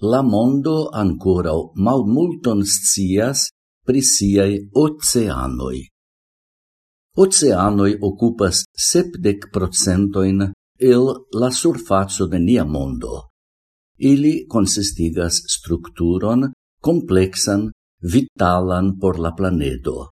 la mondo ancora mal multon scias pri siai oceanoi. Oceanoi occupas septec procentoin el la surfaco de nia mondo. Ili consistigas structuron complexan, vitalan por la planedo.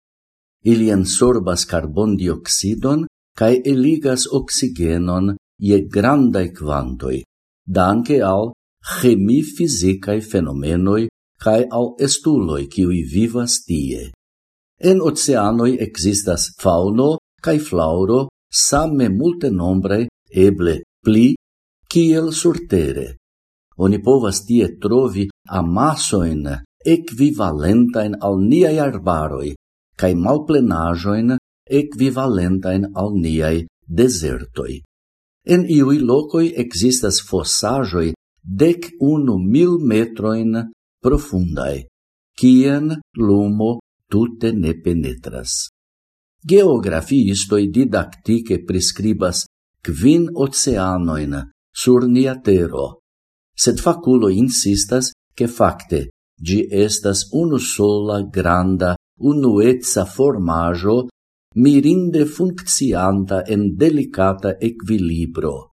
Ili ensorbas carbon dioxidon cae eligas oxigenon ie grandai quantoi, danke al chemi fisicae fenomenoi cae al estuloi ciui vivas tie. En oceanoi existas fauno cae flauro same multe nombre, eble pli, kiel surtere. Oni povas tie trovi amasoin equivalentain al niai arbaroi, cae malplenajoin equivalentain al niai desertoi. En iui locoi existas fossajoi dec unu mil metroin profundae, cien lumo tute ne penetras. Geografiistoi didactice prescribas quin oceanoin sur nia tero, sed faculo insistas che facte gi estas unu sola granda unuetza formaggio mirinde funccianta en delicata equilibro.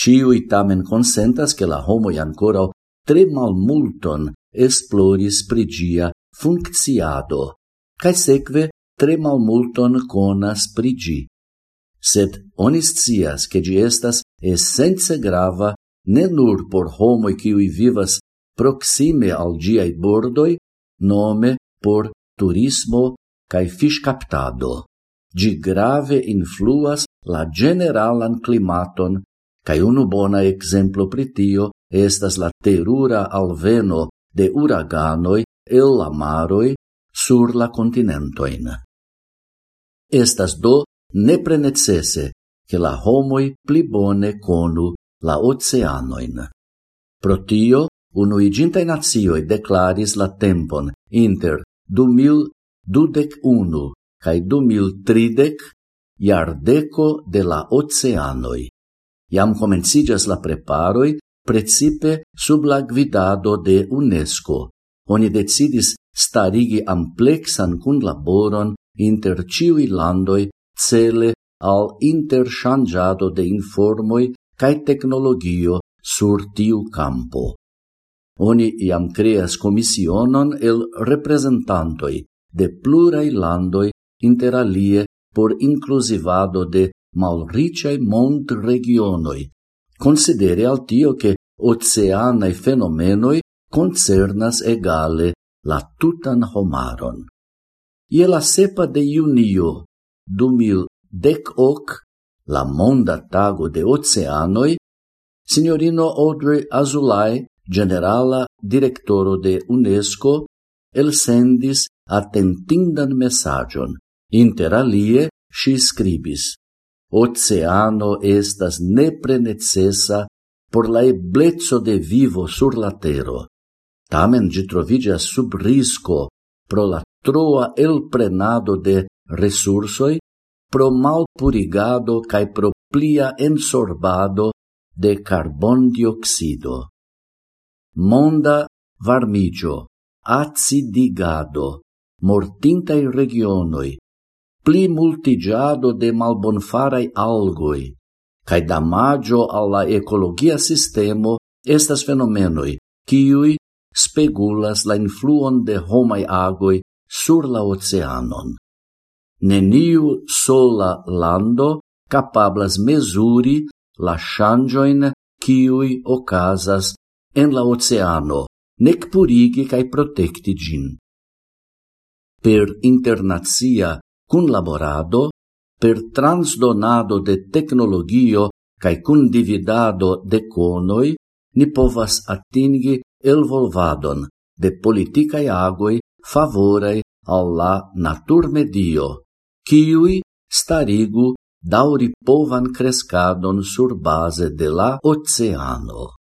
Ciui tamen consentas che la homoi ancora tre malmulton esploris prigia funcciado, cae seque tre malmulton conas prigi. Sed oniscias che gi estas essence grava ne nur por homoi ciui vivas proxime al giai bordoi, nome por turismo cae fiscaptado. Gi grave influas la generalan climaton Kai unu bona exemplo pri tio estas la terura alveno de uraganoi el la maroi sur la continentoin. Estas do nepre prenecese che la homoi pli bone conu la oceanoin. Pro tio, unuigintai nazioi declaris la tempon inter 2021 cae 2030 iardeco de la oceanoi. Iam comencigas la preparoi, precipe sub la gvidado de UNESCO. Oni decidis starigi amplexan cunlaboron inter ciui landoi cele al interchangiado de informoi cae tecnologio sur tiu campo. Oni iam creas commissionon el representantoi de plurai landoi interalie por inclusivado de malriciae mont regionoi, considere al tio che oceanae fenomenoi concernas egale la tutan homaron. Ie la sepa de junio, du mil dec hoc, la monda tago de oceanoi, signorino Audrey Azulay, generala directoro de UNESCO, el sendis atentindan messagion. Inter alie, si scribis oceano estas nepre necessa por la eblezzo de vivo sur la tero. Tamen gi trovigas sub risco pro la troa elprenado de resursoi, pro malpurigado cae pro plia ensorbado de carbon dioxido. Monda varmigio, acidigado, mortintai regionoi, pli multigiado de malbonfarai algoi, cae damagio alla ecologia sistemo estas fenomenoi, ciui spegulas la influon de homai agoi sur la oceanon. Neniu sola lando capablas mesuri la changioin ciui ocasas en la oceano, nec purigi cae protecti gin. Per internazia cun laborado per transdonado de tecnologio cae cundividado de conoi ni povas atingi elvolvadon de politicae agoi favorei alla naturmedio, kiui starigu dauri povan crescadon sur base de la oceano.